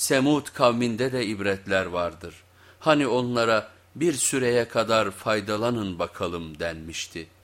Semud kavminde de ibretler vardır. Hani onlara bir süreye kadar faydalanın bakalım denmişti.''